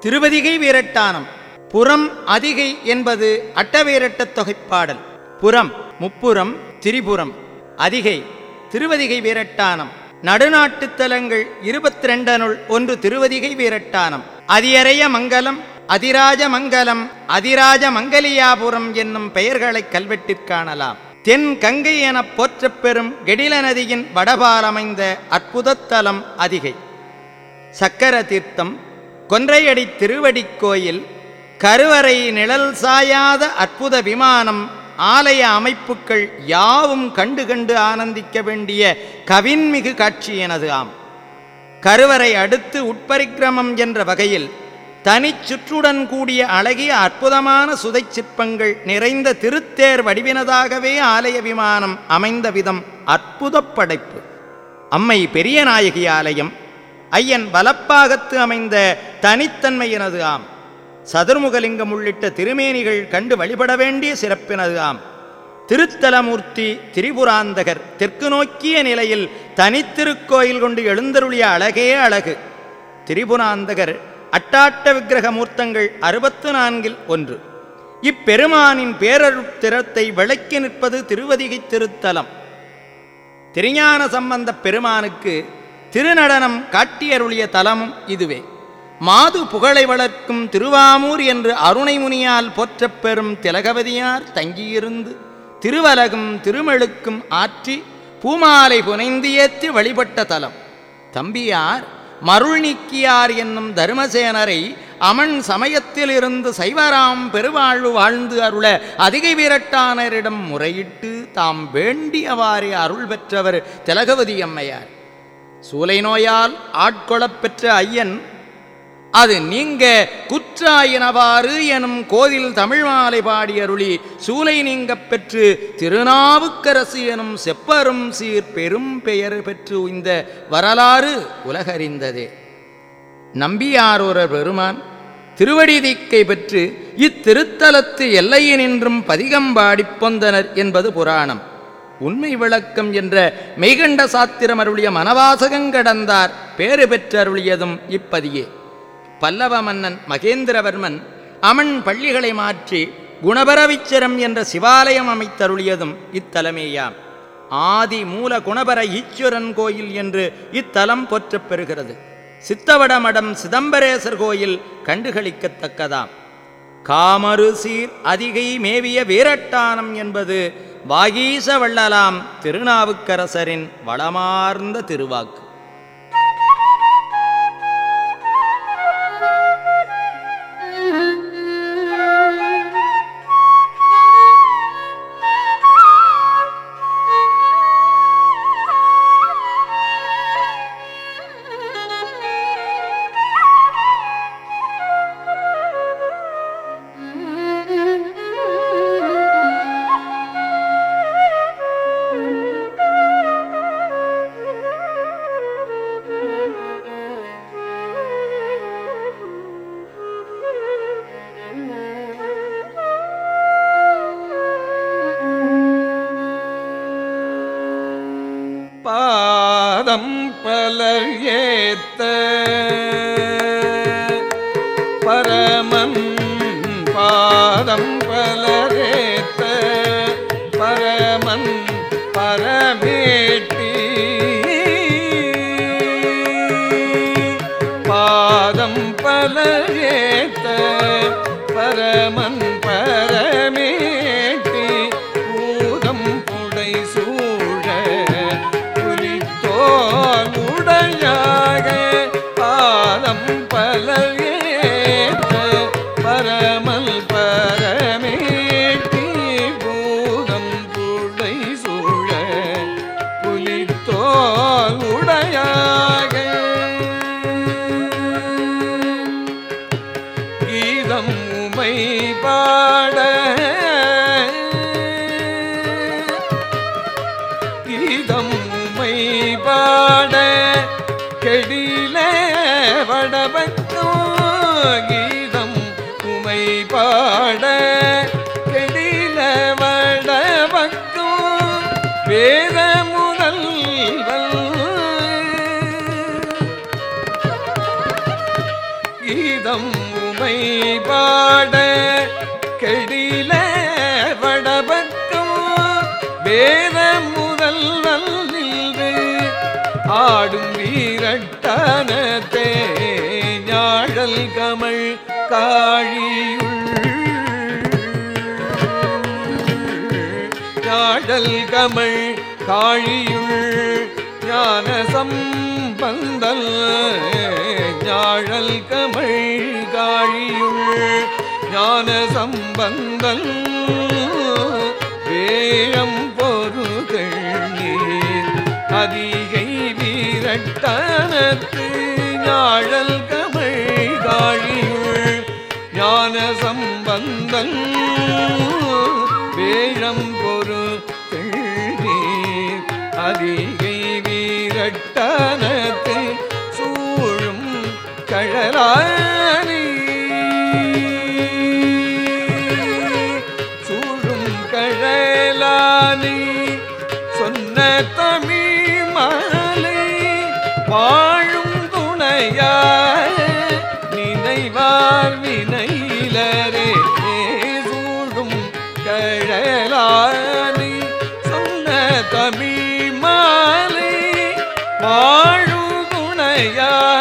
திருவதிகை வீரட்டானம். புறம் அதிகை என்பது அட்டவீரட்டத் தொகைப்பாடல் புறம் முப்புறம் திரிபுரம். அதிகை திருவதிகை வீரட்டானம். நடுநாட்டு தலங்கள் இருபத்தி ரெண்டனுள் ஒன்று திருவதிகை வீரட்டானம். அதியறைய மங்கலம் அதிராஜ மங்கலம் அதிராஜ மங்கலியாபுரம் என்னும் பெயர்களை கல்வெட்டிற் காணலாம். தென் கங்கை எனப் போற்ற பெறும் கெடில நதியின் வடபாலமைந்த அற்புதத் தலம் அதிகை. சக்கர தீர்த்தம் கொன்றையடி திருவடிக்கோயில் கருவறை நிழல் சாயாத அற்புத விமானம் ஆலய அமைப்புக்கள் யாவும் கண்டு கண்டு ஆனந்திக்க வேண்டிய கவின்மிகு காட்சி எனது ஆம். கருவறை அடுத்து உட்பரிக்கிரமம் என்ற வகையில் தனிச் சுற்றுடன் கூடிய அழகிய அற்புதமான சுதைச் சிற்பங்கள் நிறைந்த திருத்தேர் வடிவினதாகவே ஆலய விமானம் அமைந்த விதம் அற்புதப் படைப்பு. அம்மை பெரியநாயகி ஆலயம் ஐயன் வலப்பாகத்து அமைந்த தனித்தன்மையினது ஆம். சதுர்முகலிங்கம் உள்ளிட்ட திருமேனிகள் கண்டு வழிபட வேண்டிய சிறப்பினது ஆம். திருத்தலமூர்த்தி திரிபுராந்தகர் தெற்கு நோக்கிய நிலையில் தனித்திருக்கோயில் கொண்டு எழுந்தருளிய அழகே அழகு. திரிபுராந்தகர் அட்டாட்ட விக்கிரக மூர்த்தங்கள் அறுபத்து நான்கில் ஒன்று. இப்பெருமானின் பேரருத்திரத்தை விளக்கி நிற்பது திருவதிகை திருத்தலம். திருஞான சம்பந்தப் பெருமானுக்கு திருநடனம் காட்டியருளிய தலமும் இதுவே. மாது புகழை வளர்க்கும் திருவாமூர் என்று அருணைமுனியால் போற்றப் பெறும் திலகவதியார் தங்கியிருந்து திருவலகும் திருமெழுக்கும் ஆற்றி பூமாலை புனைந்து ஏற்றி வழிபட்ட தலம். தம்பியார் மருள் நீக்கியார் என்னும் தருமசேனரை அமன் சமயத்திலிருந்து சைவராம் பெருவாழ்வு வாழ்ந்து அருள அதிகை வீரட்டானரிடம் முறையிட்டு தாம் வேண்டியவாறு அருள் பெற்றவர் திலகவதி அம்மையார். சூலை நோயால் ஆட்கொள்ளப் பெற்ற ஐயன் அது நீங்க குற்றாயினவாறு எனும் கோதில் தமிழ் மாலை பாடியருளி சூலை நீங்கப் பெற்று திருநாவுக்கரசு எனும் செப்பரும் சீர் பெரும் பெயர் பெற்று இந்த வரலாறு உலகறிந்ததே. நம்பியாரொரு பெருமான் திருவடி தீக்கை பெற்று இத்திருத்தலத்து எல்லையினின்றும் பதிகம்பாடிப் பொந்தனர் என்பது புராணம். உண்மை விளக்கம் என்ற மெய்கண்ட சாத்திரம் அருளிய மனவாசகங்கடந்தார் பேறு பெற்றருளியதும் இப்பதியே. பல்லவ மன்னன் மகேந்திரவர்மன் அமன் பள்ளிகளை மாற்றி குணபரவிச்சரம் என்ற சிவாலயம் அமைத்தருளியதும் இத்தலமேயாம். ஆதி மூல குணபர ஈஸ்வரன் கோயில் என்று இத்தலம் போற்றப் பெறுகிறது. சித்தவடமடம் சிதம்பரேசர் கோயில் கண்டுகளிக்கத்தக்கதாம். காமறு சீர் அதிகை மேவிய வீரட்டானம் என்பது வாகீச வள்ளலாம் திருநாவுக்கரசரின் வளமார்ந்த திருவாக்கு. பாதம் பலர் ஏத்த பரமன் பாதம் பலரேத்த பரமன் பரமேட்டி. பாதம் பலரேத்த பரமன் பரமல் பரமேட்டி பூதம் புடை சூழ புலித்தோல் உடையாக. கீதம் உமை பாட கீதம் உமை பாட கெடில வடபக்கோ கீதம் கீதம் உமை பாட கெடில வடபக்கம் வேத முதல் நின்று ஆடும் வீரட்டானத்தே ஞாழல் கமல் காழியுள். ஞாழல் கமல் காழியுள் ஞான சம் பந்தல் ஞாழல் கமழ் காழியுள் ஞான சம்பந்தல் வேழம் பொருகள் அதிகை வீரட்டானத்து ஞாழல் கமழ் காழியுள் ஞான சம்பந்தல் வேழம் பொருள் அதிகை வீரட்டானத்து சூழும் கழலானி. சூழும் கழலானி சொன்ன தமிழ் மாலை வாழும் துணையாய் நினைவார் வினை வாழும் துணையாய்